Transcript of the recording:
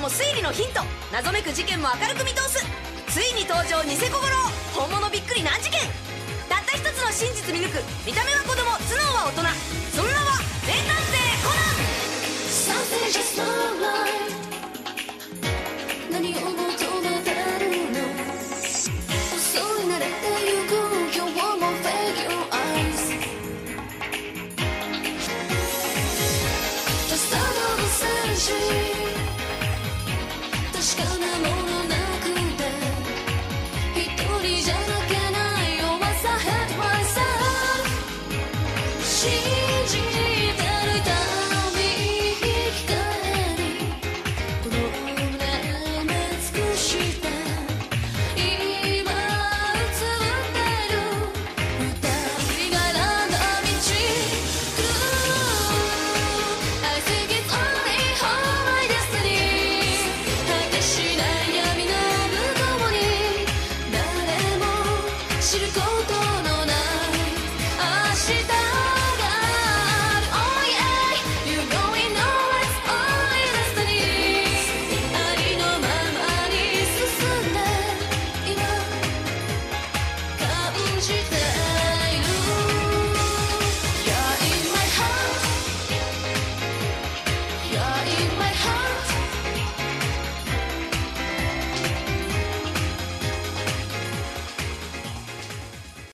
でも推理のヒント。謎めく事件も明るく見通す。ついに登場ニセ小五郎本物びっくり難事件。たった一つの真実見抜く。見た目は子供頭脳は大人。その名は名探偵コナン。Something She 知ることな